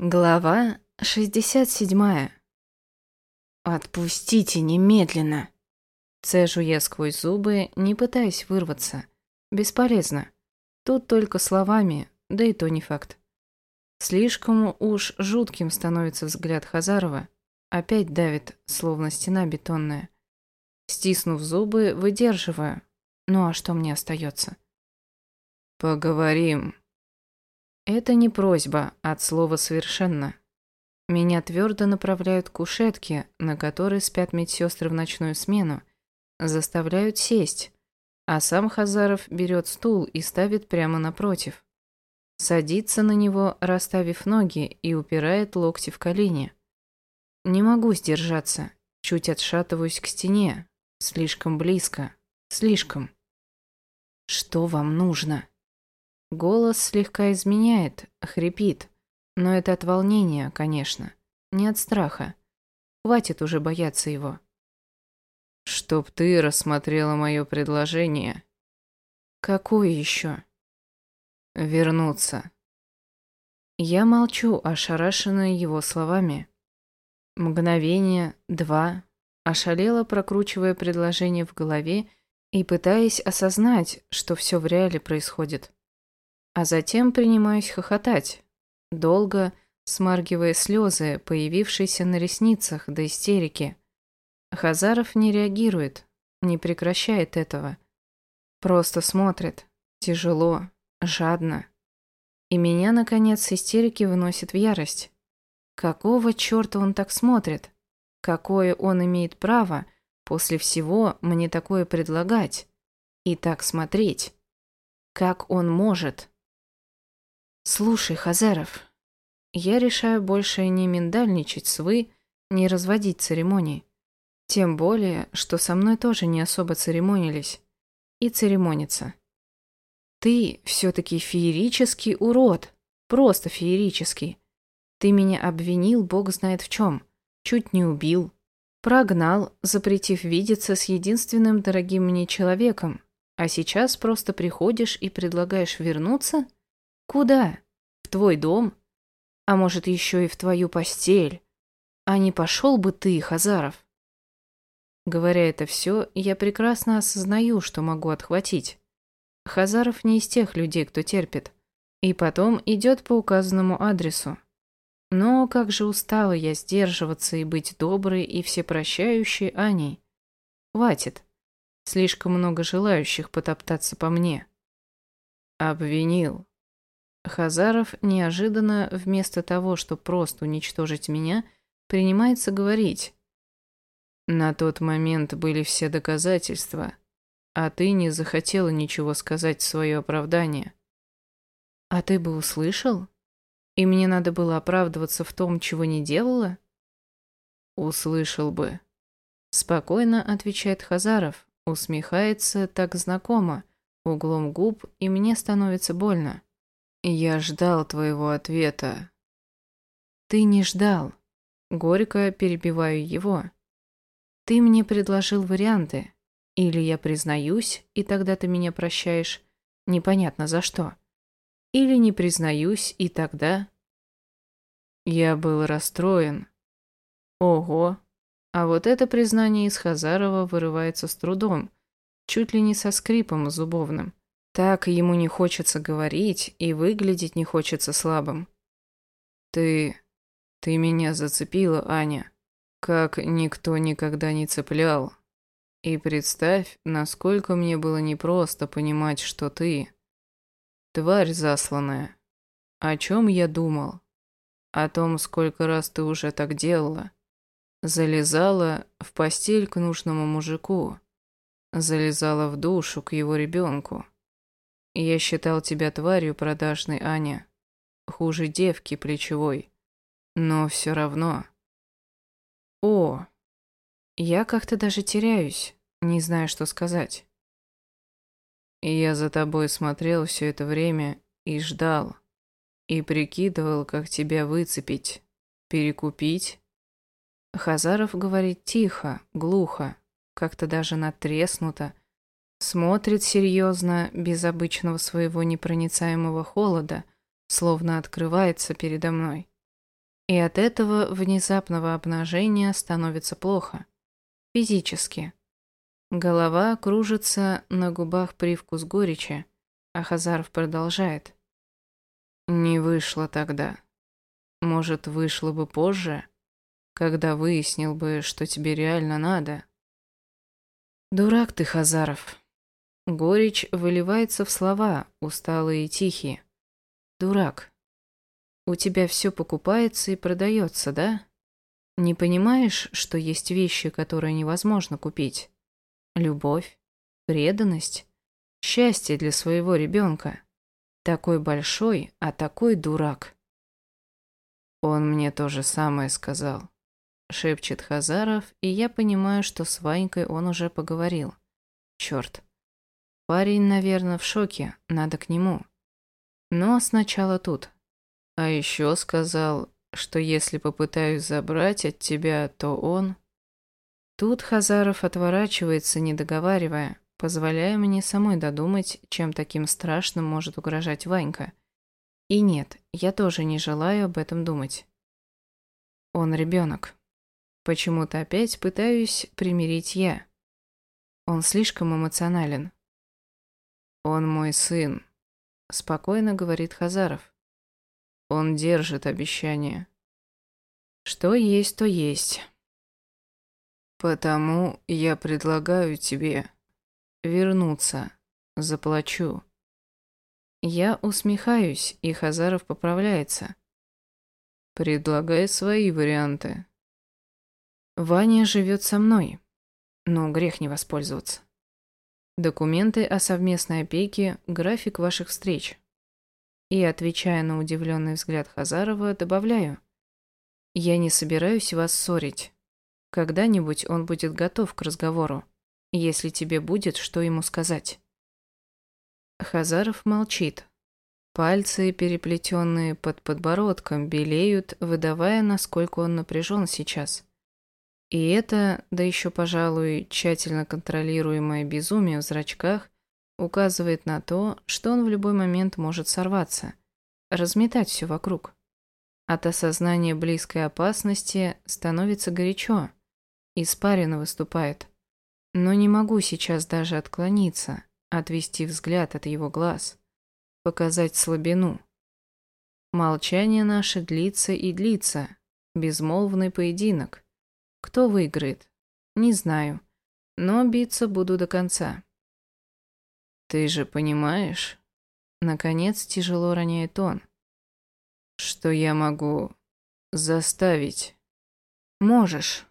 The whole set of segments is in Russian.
Глава 67. «Отпустите немедленно!» Цежу я сквозь зубы, не пытаясь вырваться. Бесполезно. Тут только словами, да и то не факт. Слишком уж жутким становится взгляд Хазарова. Опять давит, словно стена бетонная. Стиснув зубы, выдерживаю. Ну а что мне остается? «Поговорим», это не просьба, от слова «совершенно». Меня твердо направляют к кушетке, на которой спят медсестры в ночную смену, заставляют сесть, а сам Хазаров берет стул и ставит прямо напротив. Садится на него, расставив ноги, и упирает локти в колени. Не могу сдержаться, чуть отшатываюсь к стене. Слишком близко, слишком. Что вам нужно? Голос слегка изменяет, хрипит. Но это от волнения, конечно. Не от страха. Хватит уже бояться его. «Чтоб ты рассмотрела мое предложение». «Какое еще?» «Вернуться». Я молчу, ошарашенная его словами. Мгновение, два, ошалела, прокручивая предложение в голове и пытаясь осознать, что все в реале происходит. А затем принимаюсь хохотать, долго смаргивая слезы, появившиеся на ресницах до истерики. Хазаров не реагирует, не прекращает этого. Просто смотрит, тяжело, жадно. И меня, наконец, с истерики выносит в ярость. Какого черта он так смотрит? Какое он имеет право после всего мне такое предлагать? И так смотреть? Как он может? «Слушай, Хазаров, я решаю больше не миндальничать с вы, не разводить церемоний. Тем более, что со мной тоже не особо церемонились. И церемониться. Ты все-таки феерический урод. Просто феерический. Ты меня обвинил, бог знает в чем. Чуть не убил. Прогнал, запретив видеться с единственным дорогим мне человеком. А сейчас просто приходишь и предлагаешь вернуться? Куда? В твой дом? А может, еще и в твою постель? А не пошел бы ты, Хазаров? Говоря это все, я прекрасно осознаю, что могу отхватить. Хазаров не из тех людей, кто терпит. И потом идет по указанному адресу. Но как же устала я сдерживаться и быть доброй и всепрощающей Аней. Хватит. Слишком много желающих потоптаться по мне. Обвинил. Хазаров неожиданно, вместо того, чтобы просто уничтожить меня, принимается говорить. На тот момент были все доказательства, а ты не захотела ничего сказать в свое оправдание. А ты бы услышал? И мне надо было оправдываться в том, чего не делала? Услышал бы. Спокойно отвечает Хазаров, усмехается так знакомо, углом губ, и мне становится больно. Я ждал твоего ответа. Ты не ждал. Горько перебиваю его. Ты мне предложил варианты. Или я признаюсь, и тогда ты меня прощаешь. Непонятно за что. Или не признаюсь, и тогда... Я был расстроен. Ого. А вот это признание из Хазарова вырывается с трудом, чуть ли не со скрипом зубовным. Так ему не хочется говорить и выглядеть не хочется слабым. Ты... ты меня зацепила, Аня, как никто никогда не цеплял. И представь, насколько мне было непросто понимать, что ты... Тварь засланная. О чем я думал? О том, сколько раз ты уже так делала. Залезала в постель к нужному мужику. Залезала в душу к его ребенку. Я считал тебя тварью продажной, Аня. Хуже девки плечевой. Но все равно. О, я как-то даже теряюсь, не знаю, что сказать. Я за тобой смотрел все это время и ждал. И прикидывал, как тебя выцепить, перекупить. Хазаров говорит тихо, глухо, как-то даже натреснуто, Смотрит серьезно, без обычного своего непроницаемого холода, словно открывается передо мной. И от этого внезапного обнажения становится плохо. Физически. Голова кружится, на губах привкус горечи, а Хазаров продолжает. «Не вышло тогда. Может, вышло бы позже, когда выяснил бы, что тебе реально надо?» «Дурак ты, Хазаров». Горечь выливается в слова, усталые и тихие. «Дурак. У тебя все покупается и продается, да? Не понимаешь, что есть вещи, которые невозможно купить? Любовь, преданность, счастье для своего ребенка. Такой большой, а такой дурак». Он мне то же самое сказал шепчет Хазаров, и я понимаю, что с Ванькой он уже поговорил. Черт. Парень, наверное, в шоке, надо к нему. Но сначала тут. А еще сказал, что если попытаюсь забрать от тебя, то он... Тут Хазаров отворачивается, не договаривая, позволяя мне самой додумать, чем таким страшным может угрожать Ванька. И нет, я тоже не желаю об этом думать. Он ребенок. Почему-то опять пытаюсь примирить я. Он слишком эмоционален. «Он мой сын», — спокойно говорит Хазаров. «Он держит обещание». «Что есть, то есть». «Потому я предлагаю тебе вернуться. Заплачу». Я усмехаюсь, и Хазаров поправляется. «Предлагай свои варианты». Ваня живет со мной, но грех не воспользоваться. Документы о совместной опеке, график ваших встреч. И, отвечая на удивленный взгляд Хазарова, добавляю. Я не собираюсь вас ссорить. Когда-нибудь он будет готов к разговору, если тебе будет что ему сказать. Хазаров молчит. Пальцы, переплетенные под подбородком, белеют, выдавая, насколько он напряжен сейчас. И это, да еще, пожалуй, тщательно контролируемое безумие в зрачках, указывает на то, что он в любой момент может сорваться, разметать все вокруг. От осознания близкой опасности становится горячо, испарина выступает. Но не могу сейчас даже отклониться, отвести взгляд от его глаз, показать слабину. Молчание наше длится и длится, безмолвный поединок. Кто выиграет? Не знаю. Но биться буду до конца. Ты же понимаешь? Наконец тяжело роняет он. Что я могу заставить? Можешь.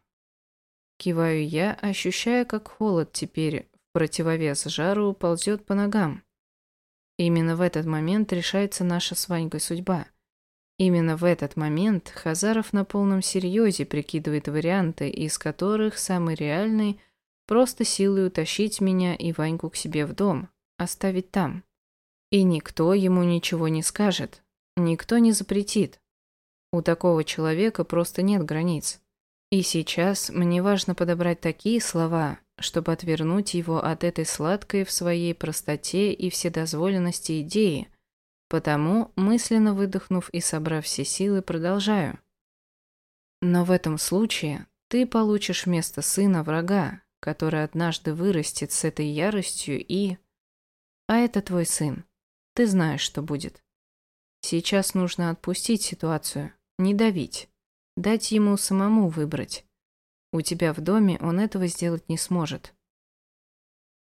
Киваю я, ощущая, как холод теперь в противовес жару ползет по ногам. Именно в этот момент решается наша с Ванькой судьба. Именно в этот момент Хазаров на полном серьезе прикидывает варианты, из которых самый реальный – просто силой утащить меня и Ваньку к себе в дом, оставить там. И никто ему ничего не скажет, никто не запретит. У такого человека просто нет границ. И сейчас мне важно подобрать такие слова, чтобы отвернуть его от этой сладкой в своей простоте и вседозволенности идеи, Потому, мысленно выдохнув и собрав все силы, продолжаю. Но в этом случае ты получишь вместо сына врага, который однажды вырастет с этой яростью и... А это твой сын. Ты знаешь, что будет. Сейчас нужно отпустить ситуацию, не давить, дать ему самому выбрать. У тебя в доме он этого сделать не сможет.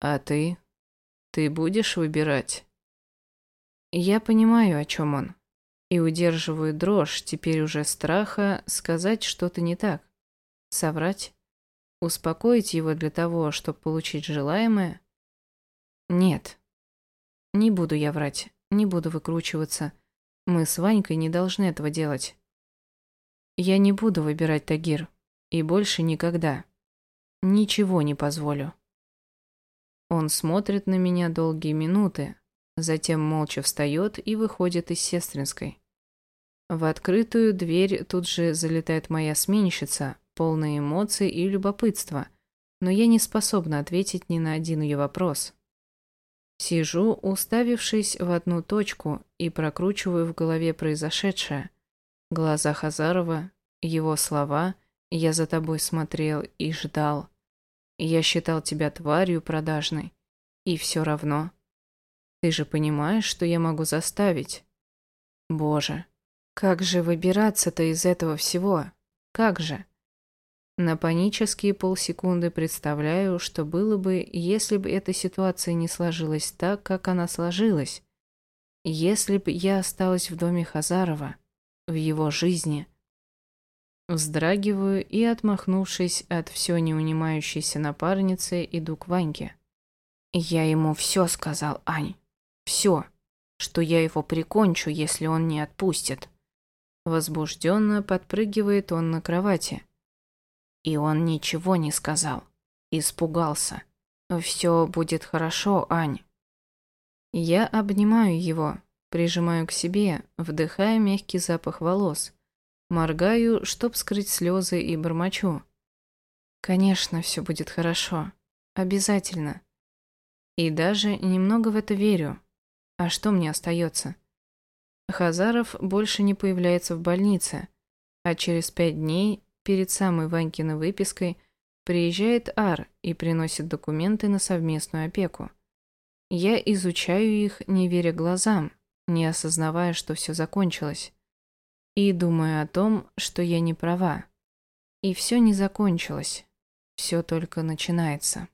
А ты? Ты будешь выбирать? Я понимаю, о чем он. И удерживаю дрожь, теперь уже страха, сказать что-то не так. Соврать? Успокоить его для того, чтобы получить желаемое? Нет. Не буду я врать, не буду выкручиваться. Мы с Ванькой не должны этого делать. Я не буду выбирать Тагир. И больше никогда. Ничего не позволю. Он смотрит на меня долгие минуты, Затем молча встает и выходит из сестринской. В открытую дверь тут же залетает моя сменщица, полная эмоций и любопытства, но я не способна ответить ни на один ее вопрос. Сижу, уставившись в одну точку и прокручиваю в голове произошедшее, Глаза Хазарова, его слова «я за тобой смотрел и ждал». Я считал тебя тварью продажной. И все равно. Ты же понимаешь, что я могу заставить? Боже, как же выбираться-то из этого всего? Как же? На панические полсекунды представляю, что было бы, если бы эта ситуация не сложилась так, как она сложилась. Если бы я осталась в доме Хазарова, в его жизни. Вздрагиваю и, отмахнувшись от все не унимающейся напарницы, иду к Ваньке. Я ему все сказал, Ань. Все. Что я его прикончу, если он не отпустит. Возбужденно подпрыгивает он на кровати. И он ничего не сказал. Испугался. Все будет хорошо, Ань. Я обнимаю его, прижимаю к себе, вдыхая мягкий запах волос. Моргаю, чтоб скрыть слезы, и бормочу. Конечно, все будет хорошо. Обязательно. И даже немного в это верю. А что мне остается? Хазаров больше не появляется в больнице, а через пять дней перед самой Ванькиной выпиской приезжает Ар и приносит документы на совместную опеку. Я изучаю их, не веря глазам, не осознавая, что все закончилось. И думаю о том, что я не права. И все не закончилось. Все только начинается.